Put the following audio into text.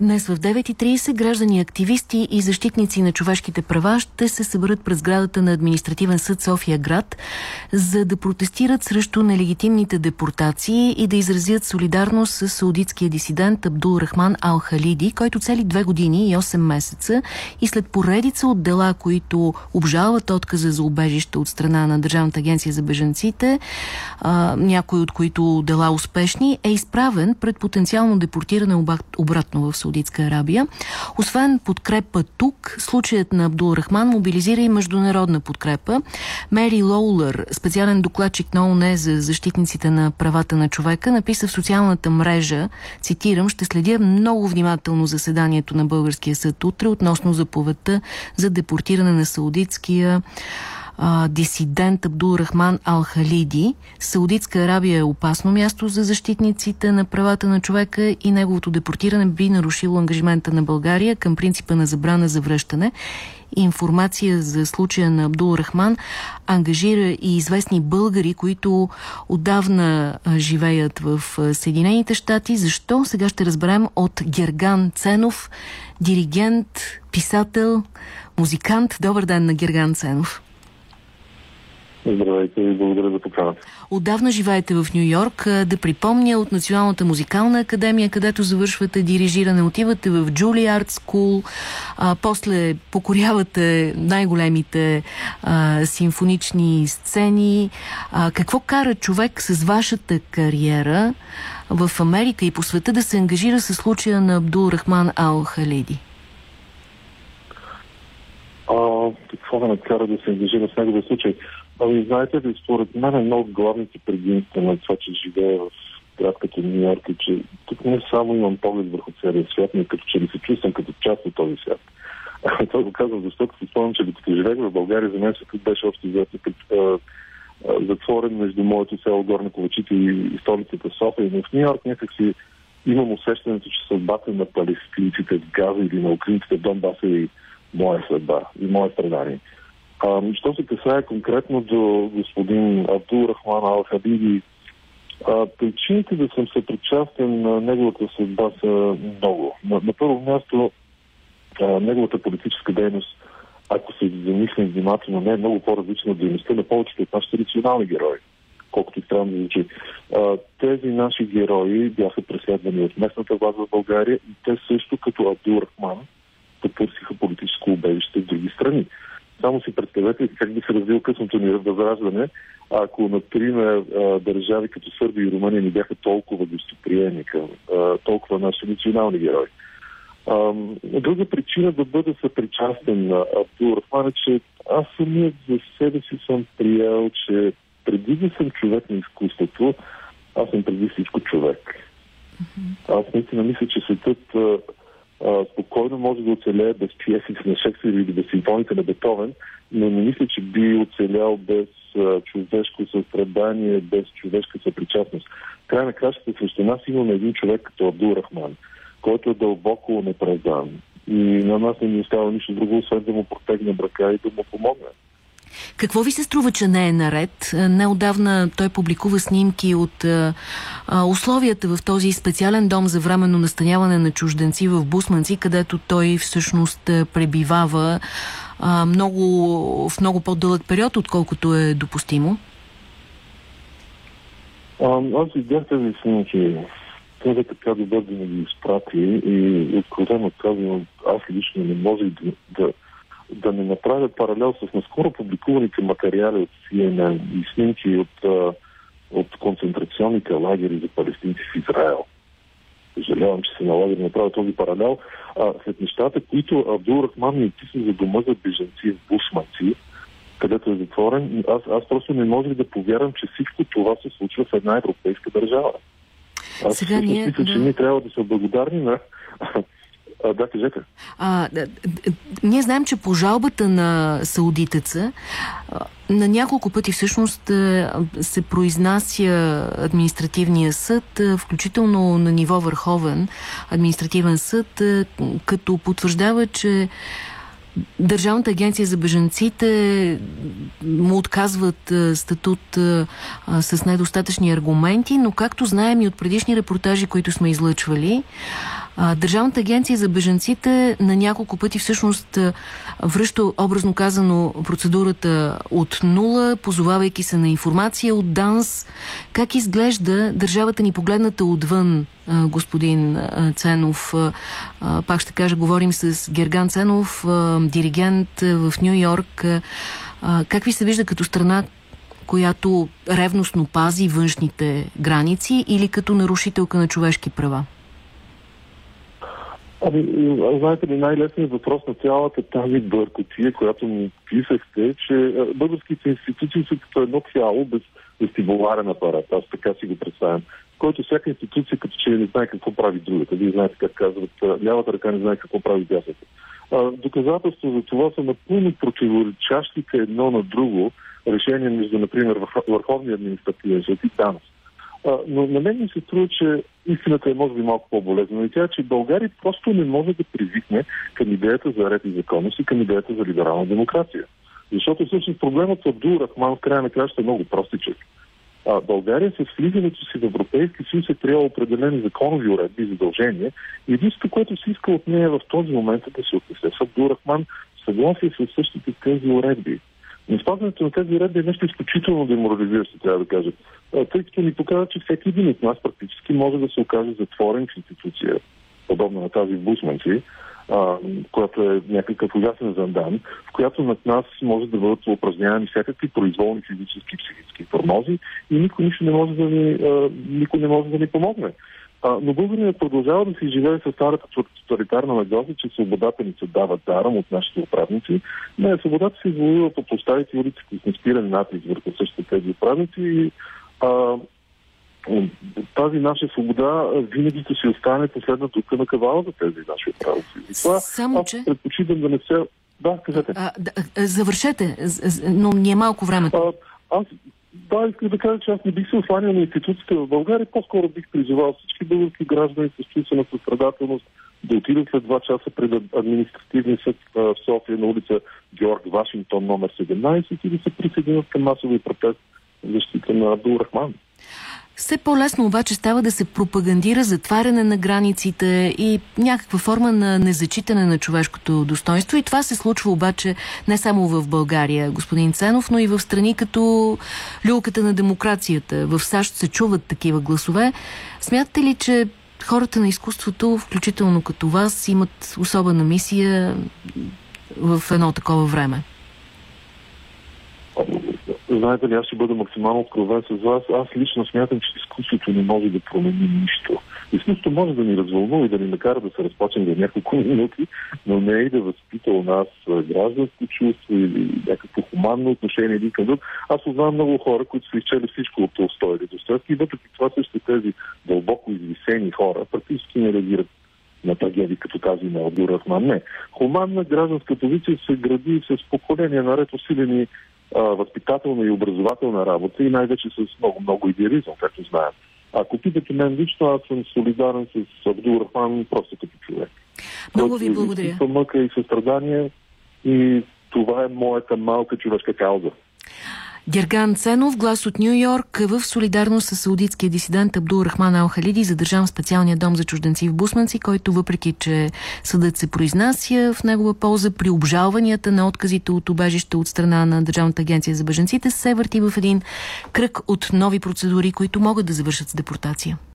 Днес в 9.30 граждани, активисти и защитници на човешките права ще се съберат пред сградата на административен съд София град, за да протестират срещу нелегитимните депортации и да изразят солидарност с саудитския дисидент Абдул Рахман Ал-Халиди, който цели две години и 8 месеца и след поредица от дела, които обжалват отказа за убежище от страна на Държавната агенция за бежанците, някои от които дела успешни, е изправен пред потенциално депортиране обратно в Саудитска Арабия. Освен подкрепа тук, случаят на Абдул Рахман мобилизира и международна подкрепа. Мери Лоулър, специален докладчик на ОНЕ за защитниците на правата на човека, написа в социалната мрежа, цитирам, ще следя много внимателно заседанието на Българския съд утре относно заповедта за депортиране на саудитския а, дисидент Абдул Рахман Ал-Халиди. Саудитска Арабия е опасно място за защитниците на правата на човека и неговото депортиране би нарушило ангажимента на България към принципа на забрана за връщане. Информация за случая на Абдул Рахман ангажира и известни българи, които отдавна живеят в Съединените щати. Защо? Сега ще разберем от Герган Ценов, диригент, писател, музикант. Добър ден на Герган Ценов. Здравейте и благодаря за поканата. Отдавна живеете в Нью Йорк. Да припомня от Националната музикална академия, където завършвате дирижиране, отивате в Juilliard School, а, после покорявате най-големите симфонични сцени. А, какво кара човек с вашата кариера в Америка и по света да се ангажира с случая на Абдул Рахман Ал Халиди? А, какво да накара да се ангажира с неговия случай? Ами, знаете ли, според мен едно от главните предимства на това, че живее в град като Нью Йорк е, че тук не само имам поглед върху целия свят, но като че ли се чувствам като част от този свят. Това го казвам, защото си спомням, че докато живеех в България, за мен светът беше общо взето затворен между моето село Горна Ковачите и столицата София. Но в Нью Йорк някак си имам усещането, че съдбата на палестинците в Газа или на украинците в Донбаса и моя съдба и моя страдание. А, що се касае конкретно до господин Абдул Рахман Ал Хабиби, причините да съм съпричастен на неговата съдба са много. На, на първо място, а, неговата политическа дейност, ако се замислим внимателно, не е много по-различна от дейността на повечето от нашите национални герои колкото и странно да звучи. Тези наши герои бяха преследвани от местната власт в България и те също като Абдул Рахман потърсиха политическо убежище в други страни. Само си представете как би се развил късното ни възраждане, ако, например, държави като Сърбия и Румъния не бяха толкова гостоприемни към толкова наши национални герои. Друга причина да бъда съпричастен на Абдул Рафман е, че аз самият за себе си съм приел, че преди да съм човек на изкуството, аз съм преди всичко човек. Аз наистина мисля, че светът спокойно може да оцелее без пиесите на Шекспир или без симфоните на Бетовен, но не мисля, че би оцелял без човешко състрадание, без човешка съпричастност. Край на кращата срещу нас имаме един човек като Абдул Рахман, който е дълбоко непраздан. И на нас не ни остава нищо друго, освен да му протегне брака и да му помогне. Какво ви се струва, че не е наред? Неодавна той публикува снимки от а, условията в този специален дом за временно настаняване на чужденци в Бусманци, където той всъщност пребивава а, много, в много по-дълъг период, отколкото е допустимо. А, аз видях тези снимки. Той е така добър да ми ги изпрати и откровено казвам, аз лично не може да, да да не направя паралел с наскоро публикуваните материали от CNN и снимки от, от концентрационните лагери за палестинци в Израел. Съжалявам, че се налага да направя този паралел. А, след нещата, които Абдул Рахман ми описа за дома за беженци в Бушманци, където е затворен, аз, аз просто не можех да повярвам, че всичко това се случва в една европейска държава. Аз Сега ние, мисля, да... че ние трябва да са благодарни на а, да, кажете. А, ние знаем, че по жалбата на саудитеца на няколко пъти всъщност се произнася административния съд, включително на ниво върховен административен съд, като потвърждава, че Държавната агенция за бежанците му отказват статут с недостатъчни аргументи, но както знаем и от предишни репортажи, които сме излъчвали, Държавната агенция за беженците на няколко пъти всъщност връща образно казано процедурата от нула, позовавайки се на информация от ДАНС. Как изглежда държавата ни погледната отвън, господин Ценов? Пак ще кажа, говорим с Герган Ценов, диригент в Нью Йорк. Как ви се вижда като страна, която ревностно пази външните граници или като нарушителка на човешки права? Ами, знаете ли, най-лесният въпрос на цялата тази бъркотия, която ми писахте, е, че българските институции са като едно цяло без вестибуларен апарат. Аз така си го представям. Който всяка институция като че не знае какво прави другата. Вие знаете как казват, лявата ръка не знае какво прави дясната. Доказателство за това са напълно противоречащите едно на друго решения между, например, Върховния административен съд и ДАНС. Но на мен ми се струва, че истината е може би малко по-болезнена и тя е, че България просто не може да привикне към идеята за ред и законност и към идеята за либерална демокрация. Защото всъщност проблемът с Абдул Рахман в края на краща е много простичък. А, България с влизането си в Европейски съюз е трябва определени законови уредби и задължения. Единството, което се иска от нея в този момент е да се отнесе с Абдул Рахман съгласие с същите тези уредби. Но спазването на тези уредби е нещо изключително деморализиращо, трябва да кажа. Тъй като ни показва, че всеки един от нас практически може да се окаже затворен в институция, подобна на тази в Бусманци, която е някакъв ужасен зандан, в която над нас може да бъдат упражнявани всякакви произволни физически и психически тормози и никой, нищо не може да ни, а, никой не може да ни помогне. А, но българинът продължава да си живее с старата тоталитарна нагласа, че свободата ни се дава даром от нашите управници. Не, свободата се извоюва по поставите улиците с неспирен натиск върху същите тези управници и а, тази наша свобода винаги ще си остане последна тук на кавала за тези наши управници. И това Само, че... предпочитам да не се... Да, кажете. А, да, завършете, но ни е малко времето. Аз да, искам да кажа, че аз не бих се осланял на институциите в България. По-скоро бих призовал всички български граждани с чувствена състрадателност да отидат след два часа пред административния съд в София на улица Георг Вашингтон номер 17 и да се присъединят към масови протест в защита на Абдул Рахман. Все по-лесно обаче става да се пропагандира затваряне на границите и някаква форма на незачитане на човешкото достоинство. И това се случва обаче не само в България, господин Ценов, но и в страни като люлката на демокрацията. В САЩ се чуват такива гласове. Смятате ли, че хората на изкуството, включително като вас, имат особена мисия в едно такова време? Знаете ли, аз ще бъда максимално откровен с вас. Аз лично смятам, че изкуството не може да промени нищо. Изкуството може да ни развълнува и да ни накара да се разплачем за няколко минути, но не е и да възпита у нас гражданско чувство или някакво хуманно отношение един към друг. Аз познавам много хора, които са изчели всичко от Толстой или Достоевски и въпреки това също тези дълбоко извисени хора практически не реагират на трагедии като тази на Абдур Рахман. Не. Хуманна гражданска позиция се гради с поколения наред усилени а, възпитателна и образователна работа и най-вече с много-много идеализъм, както знаем. Ако питате мен лично, аз съм солидарен с Абдул Рахман просто като човек. Много ви благодаря. Мъка и състрадание и това е моята малка човешка кауза. Герган Ценов, глас от Нью Йорк, в солидарност с саудитския дисидент Абдул Рахман Ал-Халиди, задържан в специалния дом за чужденци в Бусманци, който въпреки, че съдът се произнася в негова полза при обжалванията на отказите от убежище от страна на Държавната агенция за беженците, се върти в един кръг от нови процедури, които могат да завършат с депортация.